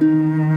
Música